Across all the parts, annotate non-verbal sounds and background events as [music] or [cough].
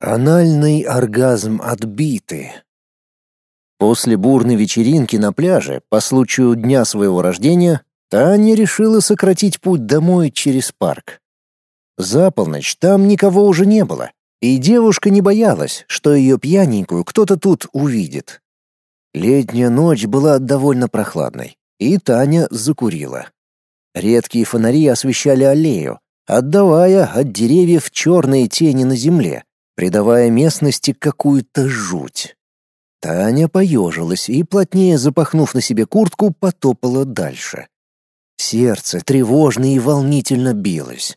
Анальный оргазм отбиты. После бурной вечеринки на пляже по случаю дня своего рождения Таня решила сократить путь домой через парк. За полночь там никого уже не было, и девушка не боялась, что ее пьяненькую кто-то тут увидит. Летняя ночь была довольно прохладной, и Таня закурила. Редкие фонари освещали аллею, отдавая от деревьев черные тени на земле, придавая местности какую-то жуть. Таня поежилась и, плотнее запахнув на себе куртку, потопала дальше. Сердце тревожно и волнительно билось.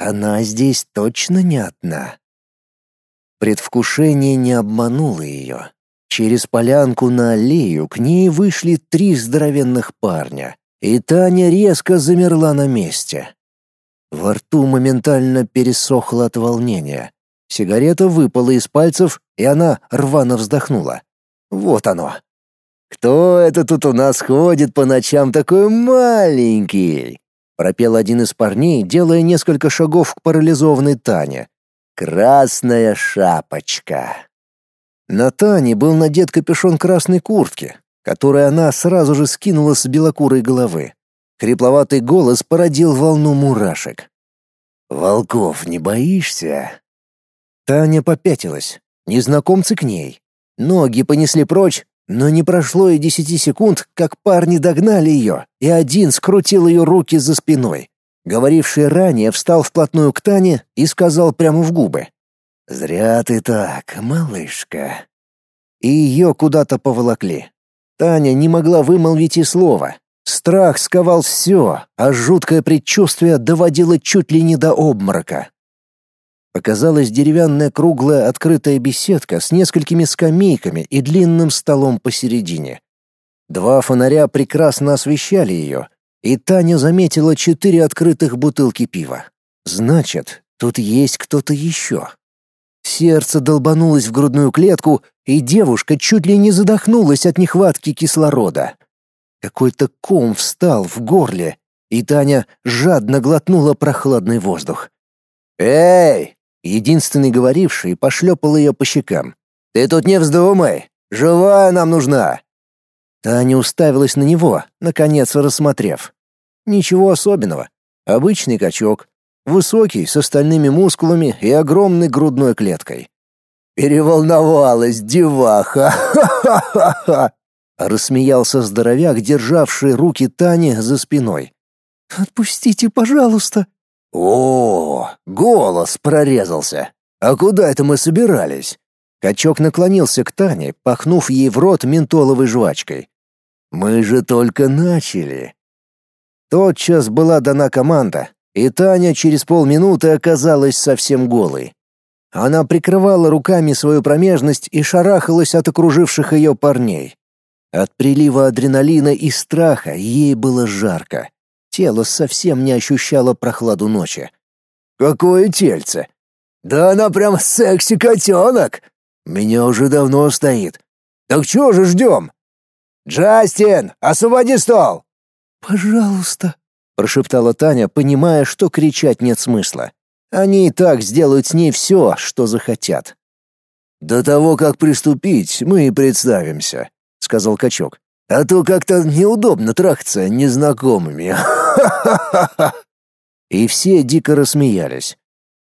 Она здесь точно не одна. Предвкушение не обмануло ее. Через полянку на аллею к ней вышли три здоровенных парня, и Таня резко замерла на месте. Во рту моментально пересохло от волнения. Сигарета выпала из пальцев, и она рвано вздохнула. Вот оно. «Кто это тут у нас ходит по ночам такой маленький?» пропел один из парней, делая несколько шагов к парализованной Тане. «Красная шапочка». На Тане был надет капюшон красной куртки, который она сразу же скинула с белокурой головы. Хрипловатый голос породил волну мурашек. «Волков не боишься?» Таня попятилась. Незнакомцы к ней. Ноги понесли прочь, но не прошло и десяти секунд, как парни догнали ее, и один скрутил ее руки за спиной. Говоривший ранее встал вплотную к Тане и сказал прямо в губы. «Зря ты так, малышка». И ее куда-то поволокли. Таня не могла вымолвить и слова. Страх сковал все, а жуткое предчувствие доводило чуть ли не до обморока. Показалась деревянная круглая открытая беседка с несколькими скамейками и длинным столом посередине. Два фонаря прекрасно освещали ее, и Таня заметила четыре открытых бутылки пива. Значит, тут есть кто-то еще. Сердце долбанулось в грудную клетку, и девушка чуть ли не задохнулась от нехватки кислорода. Какой-то ком встал в горле, и Таня жадно глотнула прохладный воздух. «Эй, Единственный говоривший пошлепал ее по щекам. «Ты тут не вздумай! Живая нам нужна!» Таня уставилась на него, наконец рассмотрев. Ничего особенного. Обычный качок. Высокий, с остальными мускулами и огромной грудной клеткой. «Переволновалась, деваха! Ха-ха-ха-ха!» Рассмеялся здоровяк, державший руки Тани за спиной. «Отпустите, пожалуйста!» О, голос прорезался. А куда это мы собирались? Качок наклонился к Тане, пахнув ей в рот ментоловой жвачкой. Мы же только начали. Тотчас была дана команда, и Таня через полминуты оказалась совсем голой. Она прикрывала руками свою промежность и шарахалась от окруживших ее парней. От прилива адреналина и страха ей было жарко. Тело совсем не ощущало прохладу ночи. «Какое тельце! Да она прям секси-котенок! Меня уже давно стоит. Так чего же ждем? Джастин, освободи стол!» «Пожалуйста», — прошептала Таня, понимая, что кричать нет смысла. Они и так сделают с ней все, что захотят. «До того, как приступить, мы и представимся», — сказал качок. «А то как-то неудобно трахаться незнакомыми». [laughs] И все дико рассмеялись.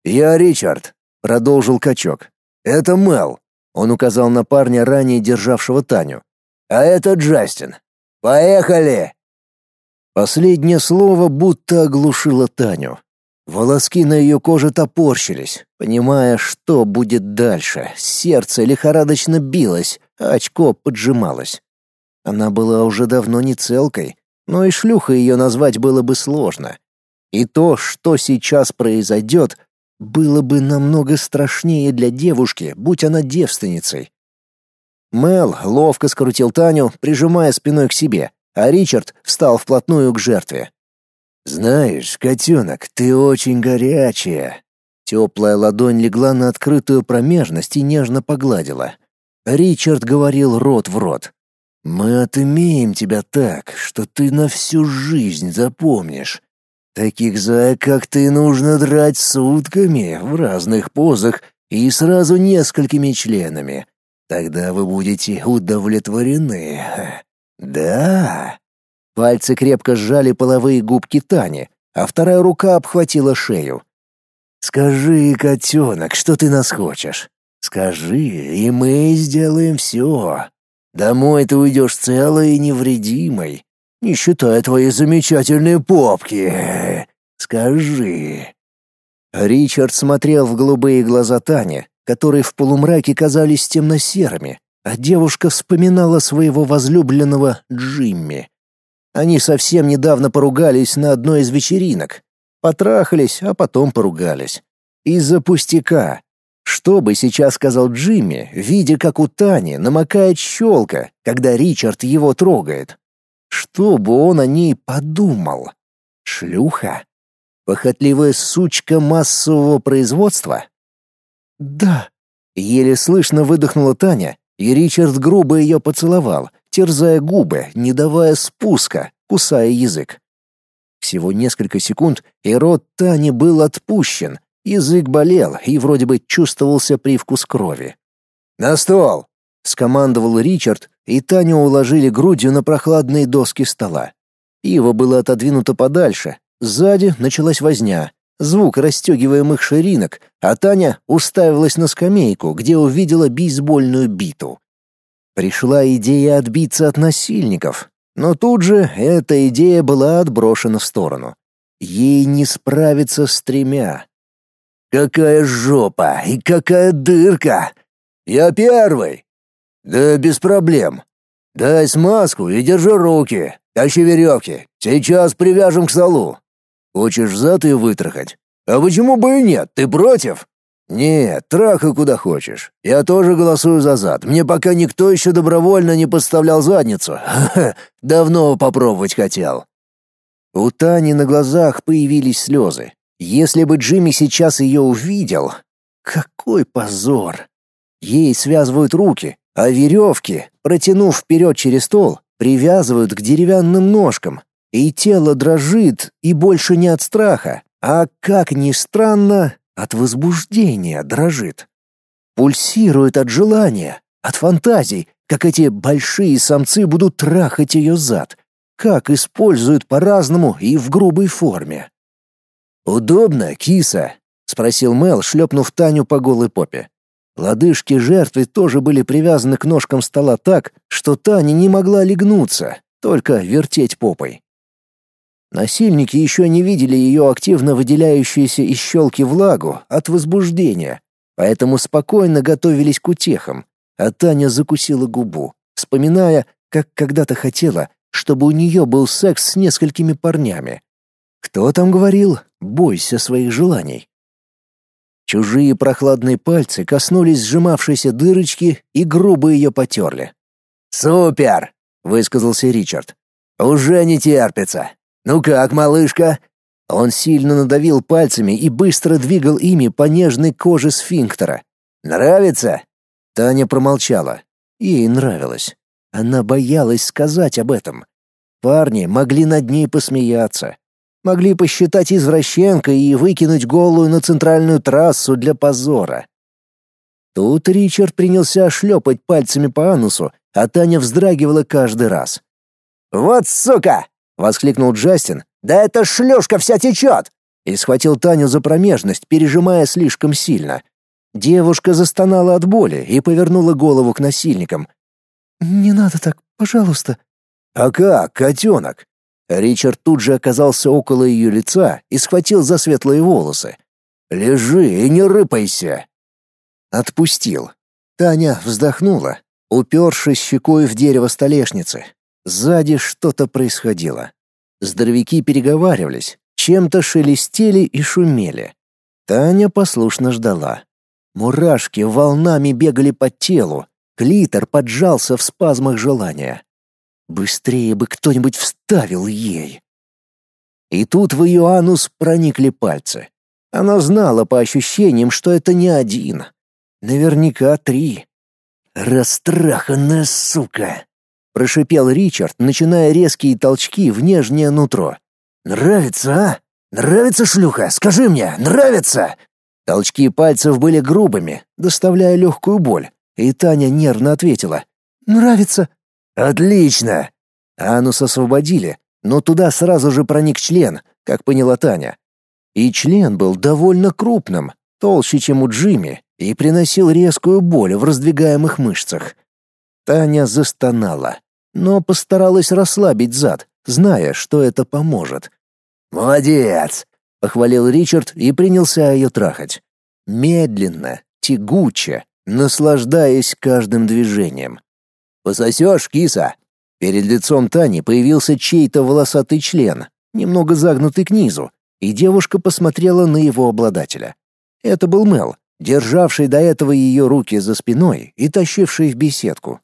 «Я Ричард», — продолжил качок. «Это Мел», — он указал на парня, ранее державшего Таню. «А это Джастин. Поехали!» Последнее слово будто оглушило Таню. Волоски на ее коже топорщились, понимая, что будет дальше. Сердце лихорадочно билось, а очко поджималось. Она была уже давно не целкой, но и шлюхой ее назвать было бы сложно. И то, что сейчас произойдет, было бы намного страшнее для девушки, будь она девственницей. Мел ловко скрутил Таню, прижимая спиной к себе, а Ричард встал вплотную к жертве. «Знаешь, котенок, ты очень горячая». Теплая ладонь легла на открытую промежность и нежно погладила. Ричард говорил рот в рот. Мы отымеем тебя так, что ты на всю жизнь запомнишь. Таких зая, как ты, нужно драть сутками в разных позах и сразу несколькими членами. Тогда вы будете удовлетворены. Да. Пальцы крепко сжали половые губки Тани, а вторая рука обхватила шею. Скажи, котенок, что ты нас хочешь? Скажи, и мы сделаем все. Домой ты уйдешь целой и невредимой, не считая твоей замечательной попки. Скажи. Ричард смотрел в голубые глаза Тани, которые в полумраке казались темно-серыми, а девушка вспоминала своего возлюбленного Джимми. Они совсем недавно поругались на одной из вечеринок. Потрахались, а потом поругались. Из-за пустяка. Что бы сейчас сказал Джимми, видя, как у Тани намокает щелка, когда Ричард его трогает? Что бы он о ней подумал? Шлюха? Похотливая сучка массового производства? Да. Еле слышно выдохнула Таня, и Ричард грубо ее поцеловал, терзая губы, не давая спуска, кусая язык. Всего несколько секунд, и рот Тани был отпущен, язык болел, и вроде бы чувствовался привкус крови. «На стол!» — скомандовал Ричард, и Таню уложили грудью на прохладные доски стола. Пиво было отодвинуто подальше, Сзади началась возня, звук расстегиваемых ширинок, а Таня уставилась на скамейку, где увидела бейсбольную биту. Пришла идея отбиться от насильников, но тут же эта идея была отброшена в сторону. Ей не справиться с тремя. «Какая жопа и какая дырка! Я первый!» «Да без проблем. Дай смазку и держи руки, тащи веревки. Сейчас привяжем к столу. Хочешь зад ее вытрахать? А почему бы и нет? Ты против? Нет, трахай куда хочешь. Я тоже голосую за зад. Мне пока никто еще добровольно не подставлял задницу. [laughs] Давно попробовать хотел. У Тани на глазах появились слезы. Если бы Джимми сейчас ее увидел, какой позор! Ей связывают руки, а веревки, протянув вперед через стол, привязывают к деревянным ножкам, и тело дрожит, и больше не от страха, а, как ни странно, от возбуждения дрожит. Пульсирует от желания, от фантазий, как эти большие самцы будут трахать ее зад, как используют по-разному и в грубой форме. «Удобно, киса?» — спросил Мел, шлепнув Таню по голой попе. Лодыжки жертвы тоже были привязаны к ножкам стола так, что Таня не могла легнуться, только вертеть попой. Насильники еще не видели ее активно выделяющуюся из щелки влагу от возбуждения, поэтому спокойно готовились к утехам, а Таня закусила губу, вспоминая, как когда-то хотела, чтобы у нее был секс с несколькими парнями. Кто там говорил «бойся своих желаний»? Чужие прохладные пальцы коснулись сжимавшейся дырочки и грубо ее потерли. «Супер!» — высказался Ричард. «Уже не терпится. «Ну как, малышка?» Он сильно надавил пальцами и быстро двигал ими по нежной коже сфинктера. «Нравится?» Таня промолчала. Ей нравилось. Она боялась сказать об этом. Парни могли над ней посмеяться. Могли посчитать извращенкой и выкинуть голую на центральную трассу для позора. Тут Ричард принялся шлепать пальцами по анусу, а Таня вздрагивала каждый раз. «Вот сука!» — воскликнул Джастин. «Да эта шлюшка вся течет!» И схватил Таню за промежность, пережимая слишком сильно. Девушка застонала от боли и повернула голову к насильникам. «Не надо так, пожалуйста». «А как, котенок?» Ричард тут же оказался около ее лица и схватил за светлые волосы. «Лежи и не рыпайся!» Отпустил. Таня вздохнула, упершись щекой в дерево столешницы, Сзади что-то происходило. Здоровяки переговаривались, чем-то шелестели и шумели. Таня послушно ждала. Мурашки волнами бегали по телу, клитор поджался в спазмах желания. Быстрее бы кто-нибудь вставил ей. И тут в ее анус проникли пальцы. Она знала по ощущениям, что это не один. Наверняка три. «Растраханная сука!» прошипел Ричард, начиная резкие толчки в нежнее нутро. Нравится, а? Нравится шлюха? Скажи мне, нравится? Толчки пальцев были грубыми, доставляя легкую боль, и Таня нервно ответила. «Нравится». «Отлично!» Анус освободили, но туда сразу же проник член, как поняла Таня. И член был довольно крупным, толще, чем у Джимми, и приносил резкую боль в раздвигаемых мышцах. Таня застонала, но постаралась расслабить зад, зная, что это поможет. «Молодец!» — похвалил Ричард и принялся ее трахать. Медленно, тягуче, наслаждаясь каждым движением. «Пососешь, киса?» Перед лицом Тани появился чей-то волосатый член, немного загнутый к низу, и девушка посмотрела на его обладателя. Это был Мел, державший до этого ее руки за спиной и тащивший в беседку.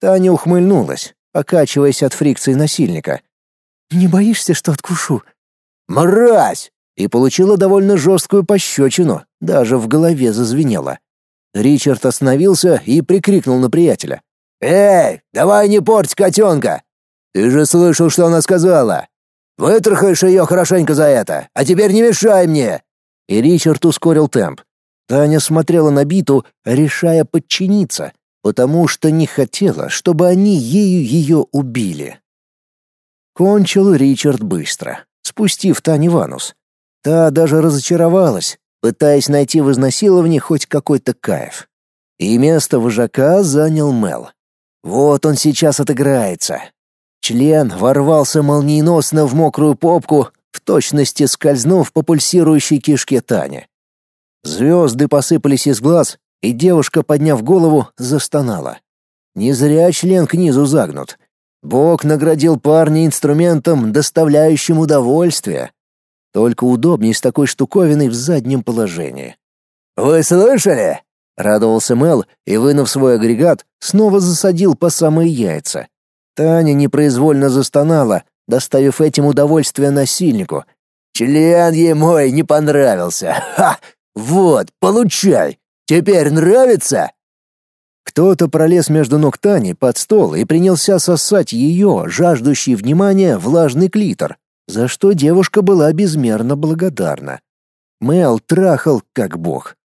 Таня ухмыльнулась, покачиваясь от фрикции насильника. «Не боишься, что откушу?» «Мразь!» и получила довольно жесткую пощечину, даже в голове зазвенело. Ричард остановился и прикрикнул на приятеля. «Эй, давай не порть котенка! Ты же слышал, что она сказала! Вытрахаешь ее хорошенько за это, а теперь не мешай мне!» И Ричард ускорил темп. Таня смотрела на биту, решая подчиниться, потому что не хотела, чтобы они ею ее убили. Кончил Ричард быстро, спустив Тане в анус. Та даже разочаровалась, пытаясь найти в изнасиловании хоть какой-то кайф. И место вожака занял Мел. Вот он сейчас отыграется. Член ворвался молниеносно в мокрую попку, в точности скользнув по пульсирующей кишке Тани. Звезды посыпались из глаз, и девушка, подняв голову, застонала. Не зря член к низу загнут. Бог наградил парня инструментом, доставляющим удовольствие. Только удобнее с такой штуковиной в заднем положении. «Вы слышали?» — радовался Мел и, вынув свой агрегат, снова засадил по самые яйца. Таня непроизвольно застонала, доставив этим удовольствие насильнику. «Член ей мой не понравился! Ха! Вот, получай! Теперь нравится?» Кто-то пролез между ног Тани под стол и принялся сосать ее, жаждущий внимания, влажный клитор, за что девушка была безмерно благодарна. Мел трахал как бог.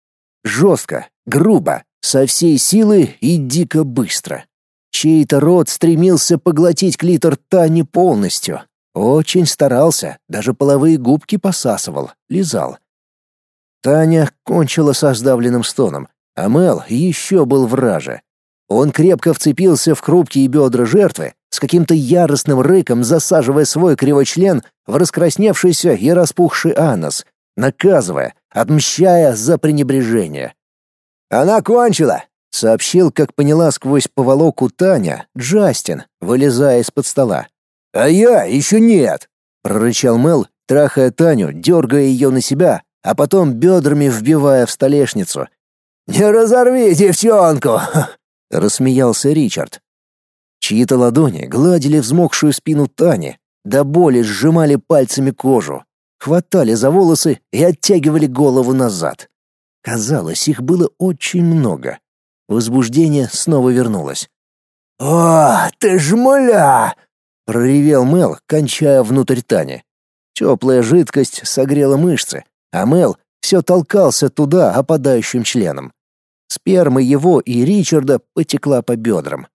Жестко, грубо, со всей силы и дико быстро. Чей-то рот стремился поглотить клитор Тани полностью. Очень старался, даже половые губки посасывал, лизал. Таня кончила со сдавленным стоном, а Мел еще был враже. Он крепко вцепился в хрупкие бедра жертвы, с каким-то яростным рыком засаживая свой кривой член в раскрасневшийся и распухший анус, наказывая, отмщая за пренебрежение. «Она кончила!» — сообщил, как поняла сквозь поволоку Таня, Джастин, вылезая из-под стола. «А я еще нет!» — прорычал Мел, трахая Таню, дергая ее на себя, а потом бедрами вбивая в столешницу. «Не разорви девчонку!» — рассмеялся Ричард. Чьи-то ладони гладили взмокшую спину Тани, до боли сжимали пальцами кожу, хватали за волосы и оттягивали голову назад. Казалось, их было очень много. Возбуждение снова вернулось. «О, ты жмуля!» — проревел Мел, кончая внутрь Тани. Теплая жидкость согрела мышцы, а Мел все толкался туда опадающим членом. Сперма его и Ричарда потекла по бедрам.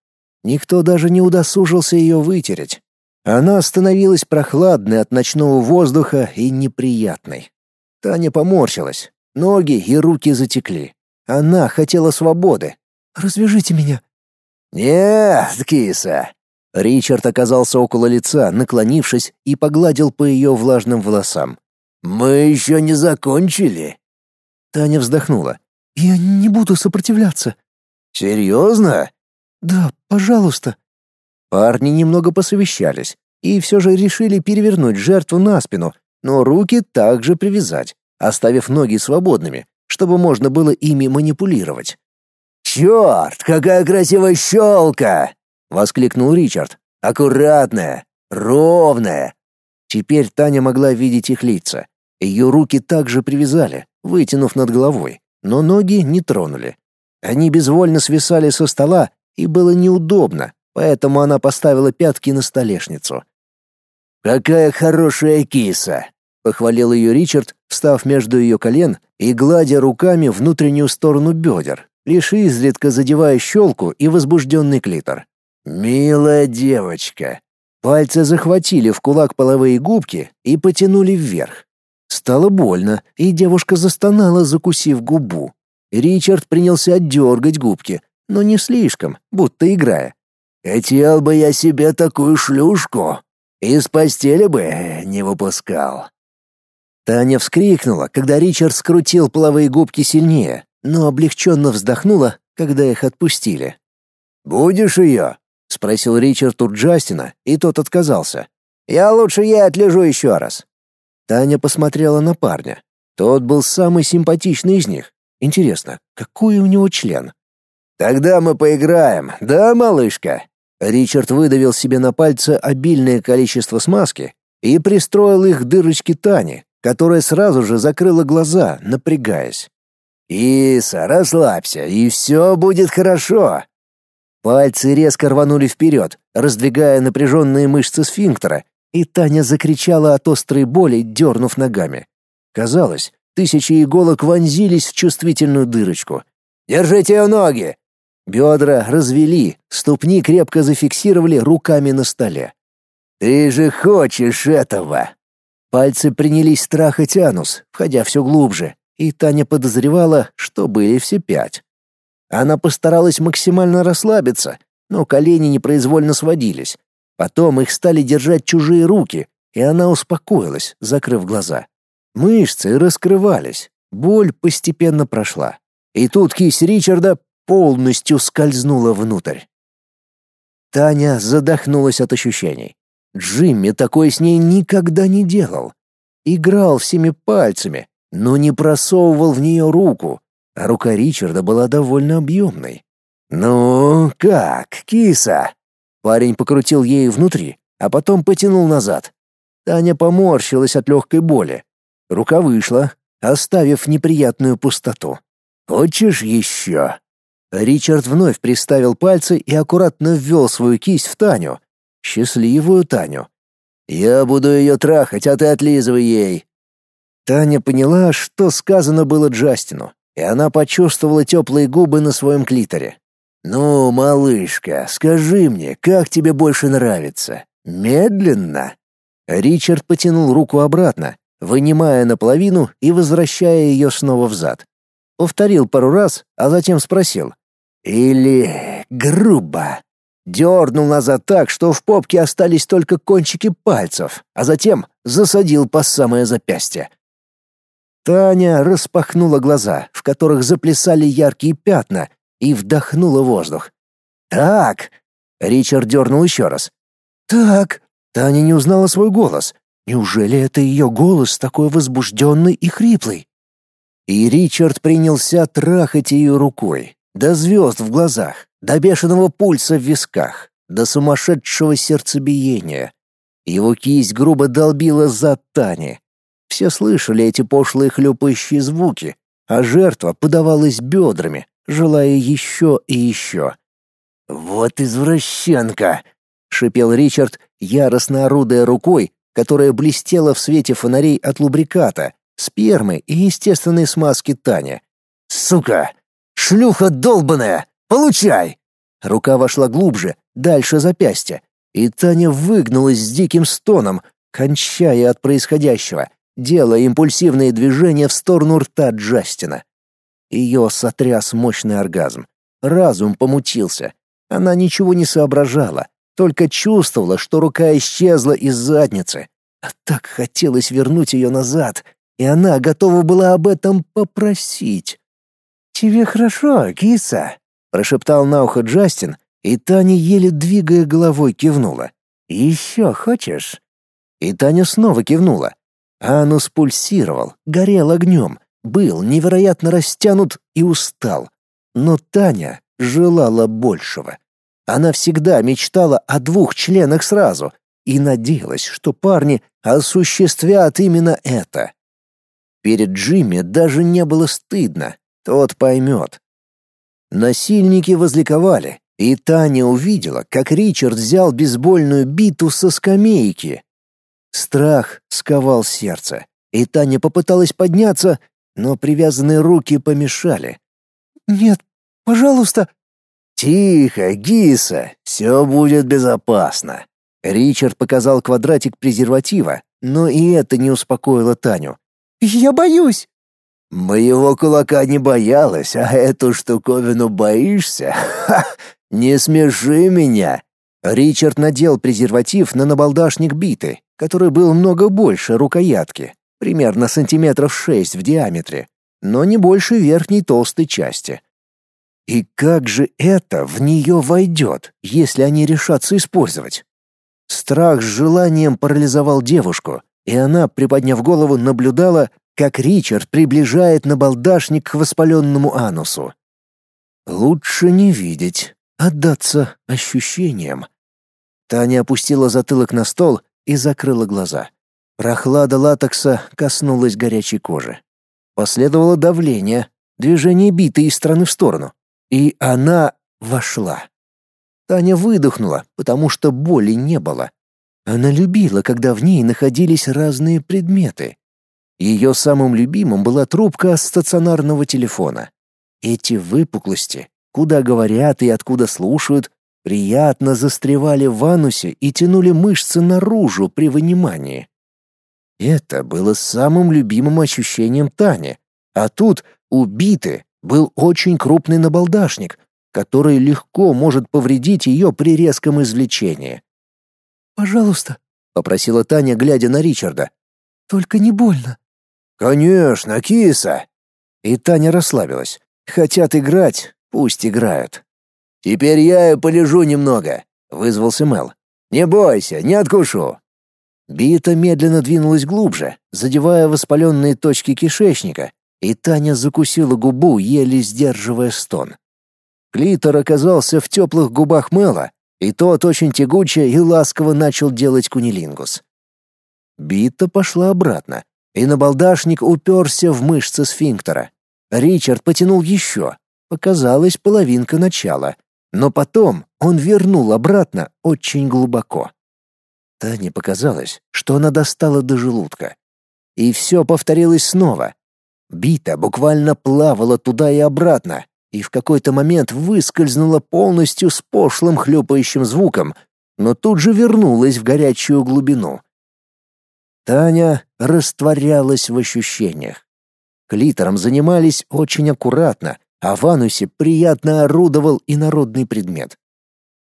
Никто даже не удосужился ее вытереть. Она становилась прохладной от ночного воздуха и неприятной. Таня поморщилась. Ноги и руки затекли. Она хотела свободы. «Развяжите меня». «Нет, киса». Ричард оказался около лица, наклонившись и погладил по ее влажным волосам. «Мы еще не закончили». Таня вздохнула. «Я не буду сопротивляться». «Серьезно?» «Да, пожалуйста». Парни немного посовещались и все же решили перевернуть жертву на спину, но руки также привязать, оставив ноги свободными, чтобы можно было ими манипулировать. «Черт, какая красивая щелка!» — воскликнул Ричард. «Аккуратная, ровная». Теперь Таня могла видеть их лица. Ее руки также привязали, вытянув над головой, но ноги не тронули. Они безвольно свисали со стола и было неудобно, поэтому она поставила пятки на столешницу. «Какая хорошая киса!» — похвалил ее Ричард, встав между ее колен и гладя руками внутреннюю сторону бедер, лишь изредка задевая щелку и возбужденный клитор. «Милая девочка!» Пальцы захватили в кулак половые губки и потянули вверх. Стало больно, и девушка застонала, закусив губу. Ричард принялся дергать губки, но не слишком, будто играя. «Хотел бы я себе такую шлюшку, из постели бы не выпускал». Таня вскрикнула, когда Ричард скрутил половые губки сильнее, но облегченно вздохнула, когда их отпустили. «Будешь ее?» — спросил Ричард у Джастина, и тот отказался. «Я лучше ей отлежу еще раз». Таня посмотрела на парня. Тот был самый симпатичный из них. Интересно, какой у него член? «Тогда мы поиграем, да, малышка?» Ричард выдавил себе на пальцы обильное количество смазки и пристроил их к дырочке Тани, которая сразу же закрыла глаза, напрягаясь. «Иса, расслабься, и все будет хорошо!» Пальцы резко рванули вперед, раздвигая напряженные мышцы сфинктера, и Таня закричала от острой боли, дернув ногами. Казалось, тысячи иголок вонзились в чувствительную дырочку. «Держите ее ноги!» Бедра развели, ступни крепко зафиксировали руками на столе. «Ты же хочешь этого!» Пальцы принялись трахать анус, входя все глубже, и Таня подозревала, что были все пять. Она постаралась максимально расслабиться, но колени непроизвольно сводились. Потом их стали держать чужие руки, и она успокоилась, закрыв глаза. Мышцы раскрывались, боль постепенно прошла. И тут кисть Ричарда полностью скользнула внутрь. Таня задохнулась от ощущений. Джимми такое с ней никогда не делал. Играл всеми пальцами, но не просовывал в нее руку, а рука Ричарда была довольно объемной. «Ну, как, киса?» Парень покрутил ей внутри, а потом потянул назад. Таня поморщилась от легкой боли. Рука вышла, оставив неприятную пустоту. «Хочешь еще?» Ричард вновь приставил пальцы и аккуратно ввел свою кисть в Таню. Счастливую Таню. «Я буду ее трахать, а ты отлизывай ей». Таня поняла, что сказано было Джастину, и она почувствовала теплые губы на своем клиторе. «Ну, малышка, скажи мне, как тебе больше нравится? Медленно?» Ричард потянул руку обратно, вынимая наполовину и возвращая ее снова взад. Повторил пару раз, а затем спросил. Или грубо. Дернул назад так, что в попке остались только кончики пальцев, а затем засадил по самое запястье. Таня распахнула глаза, в которых заплясали яркие пятна, и вдохнула воздух. «Так!» — Ричард дернул еще раз. «Так!» — Таня не узнала свой голос. Неужели это ее голос такой возбужденный и хриплый? И Ричард принялся трахать ее рукой, до звезд в глазах, до бешеного пульса в висках, до сумасшедшего сердцебиения. Его кисть грубо долбила за Тани. Все слышали эти пошлые хлюпающие звуки, а жертва подавалась бедрами, желая еще и еще. «Вот извращенка!» — шипел Ричард, яростно орудуя рукой, которая блестела в свете фонарей от лубриката, спермы и естественной смазки Таня. «Сука! Шлюха долбаная! Получай!» Рука вошла глубже, дальше запястья, и Таня выгнулась с диким стоном, кончая от происходящего, делая импульсивные движения в сторону рта Джастина. Ее сотряс мощный оргазм. Разум помутился. Она ничего не соображала, только чувствовала, что рука исчезла из задницы. А так хотелось вернуть ее назад, и она готова была об этом попросить. «Тебе хорошо, киса?» — прошептал на ухо Джастин, и Таня, еле двигая головой, кивнула. «Еще хочешь?» И Таня снова кивнула. Анус пульсировал, горел огнем, был невероятно растянут и устал. Но Таня желала большего. Она всегда мечтала о двух членах сразу и надеялась, что парни осуществят именно это. Перед Джимми даже не было стыдно, тот поймет. Насильники возликовали, и Таня увидела, как Ричард взял бейсбольную биту со скамейки. Страх сковал сердце, и Таня попыталась подняться, но привязанные руки помешали. «Нет, пожалуйста!» «Тихо, Гиса, все будет безопасно». Ричард показал квадратик презерватива, но и это не успокоило Таню. «Я боюсь!» «Моего кулака не боялась, а эту штуковину боишься? Ха! Не смеши меня!» Ричард надел презерватив на набалдашник биты, который был много больше рукоятки, примерно сантиметров шесть в диаметре, но не больше верхней толстой части. И как же это в нее войдет, если они решатся использовать? Страх с желанием парализовал девушку, и она, приподняв голову, наблюдала, как Ричард приближает набалдашник к воспаленному анусу. Лучше не видеть, отдаться ощущениям. Таня опустила затылок на стол и закрыла глаза. Прохлада латекса коснулась горячей кожи. Последовало давление, движение биты из стороны в сторону. И она вошла. Таня выдохнула, потому что боли не было. Она любила, когда в ней находились разные предметы. Ее самым любимым была трубка стационарного телефона. Эти выпуклости, куда говорят и откуда слушают, приятно застревали в анусе и тянули мышцы наружу при вынимании. Это было самым любимым ощущением Тани. А тут убитый был очень крупный набалдашник, который легко может повредить ее при резком извлечении. «Пожалуйста», — попросила Таня, глядя на Ричарда. «Только не больно». «Конечно, киса!» И Таня расслабилась. «Хотят играть, пусть играют». «Теперь я и полежу немного», — вызвался Мел. «Не бойся, не откушу». Бита медленно двинулась глубже, задевая воспаленные точки кишечника, и Таня закусила губу, еле сдерживая стон. Клитор оказался в теплых губах Мела, и тот очень тягуче и ласково начал делать кунилингус. Бита пошла обратно, и набалдашник уперся в мышцы сфинктера. Ричард потянул еще. Показалась половинка начала, но потом он вернул обратно очень глубоко. Тане показалось, что она достала до желудка. И все повторилось снова. Бита буквально плавала туда и обратно, и в какой-то момент выскользнула полностью с пошлым хлюпающим звуком, но тут же вернулась в горячую глубину. Таня растворялась в ощущениях. Клитором занимались очень аккуратно, а в анусе приятно орудовал инородный предмет.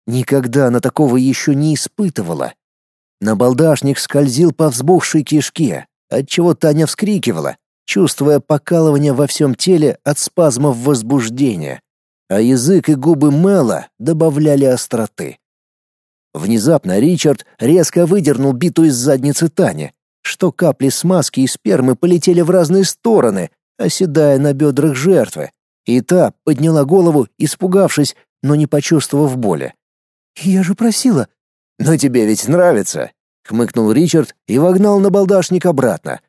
Никогда она такого еще не испытывала. Набалдашник скользил по взбухшей кишке, отчего Таня вскрикивала, чувствуя покалывание во всем теле от спазмов возбуждения, а язык и губы Мэла добавляли остроты. Внезапно Ричард резко выдернул биту из задницы Тани, что капли смазки и спермы полетели в разные стороны, оседая на бедрах жертвы, и та подняла голову, испугавшись, но не почувствовав боли. «Я же просила». «Но тебе ведь нравится», — хмыкнул Ричард и вогнал на балдашник обратно.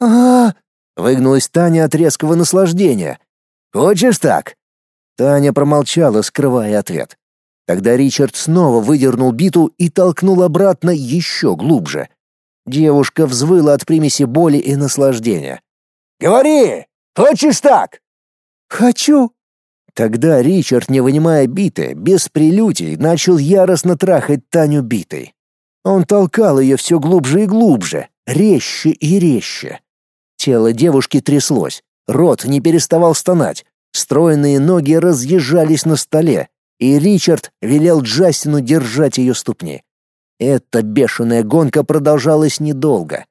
а, Выгнулась Таня от резкого наслаждения. «Хочешь так?» Таня промолчала, скрывая ответ. Тогда Ричард снова выдернул биту и толкнул обратно еще глубже. Девушка взвыла от примеси боли и наслаждения. «Говори! Хочешь так?» «Хочу!» Тогда Ричард, не вынимая биты, без прелюдий, начал яростно трахать Таню битой. Он толкал ее все глубже и глубже, резче и резче. Тело девушки тряслось, рот не переставал стонать, стройные ноги разъезжались на столе, и Ричард велел Джастину держать ее ступни. Эта бешеная гонка продолжалась недолго.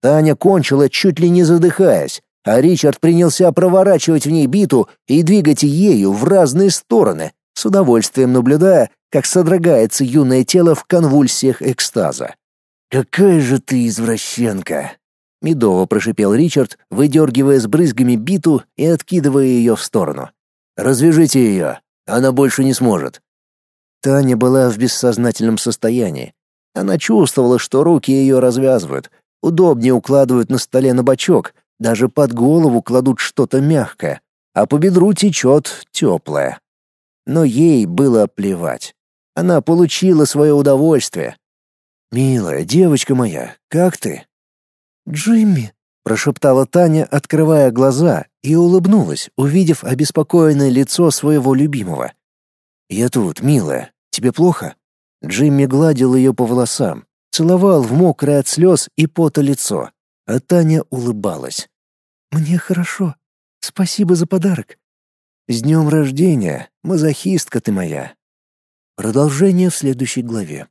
Таня кончила, чуть ли не задыхаясь, а Ричард принялся проворачивать в ней биту и двигать ею в разные стороны, с удовольствием наблюдая, как содрогается юное тело в конвульсиях экстаза. «Какая же ты извращенка!» — медово прошипел Ричард, выдергивая с брызгами биту и откидывая ее в сторону. «Развяжите ее, она больше не сможет». Таня была в бессознательном состоянии. Она чувствовала, что руки ее развязывают, удобнее укладывают на столе на бочок, даже под голову кладут что-то мягкое, а по бедру течет теплое. Но ей было плевать. Она получила свое удовольствие. «Милая девочка моя, как ты?» «Джимми», прошептала Таня, открывая глаза, и улыбнулась, увидев обеспокоенное лицо своего любимого. «Я тут, милая. Тебе плохо?» Джимми гладил ее по волосам, целовал в мокрое от слез и пота лицо, а Таня улыбалась. «Мне хорошо. Спасибо за подарок». «С днем рождения, мазохистка ты моя!» Продолжение в следующей главе.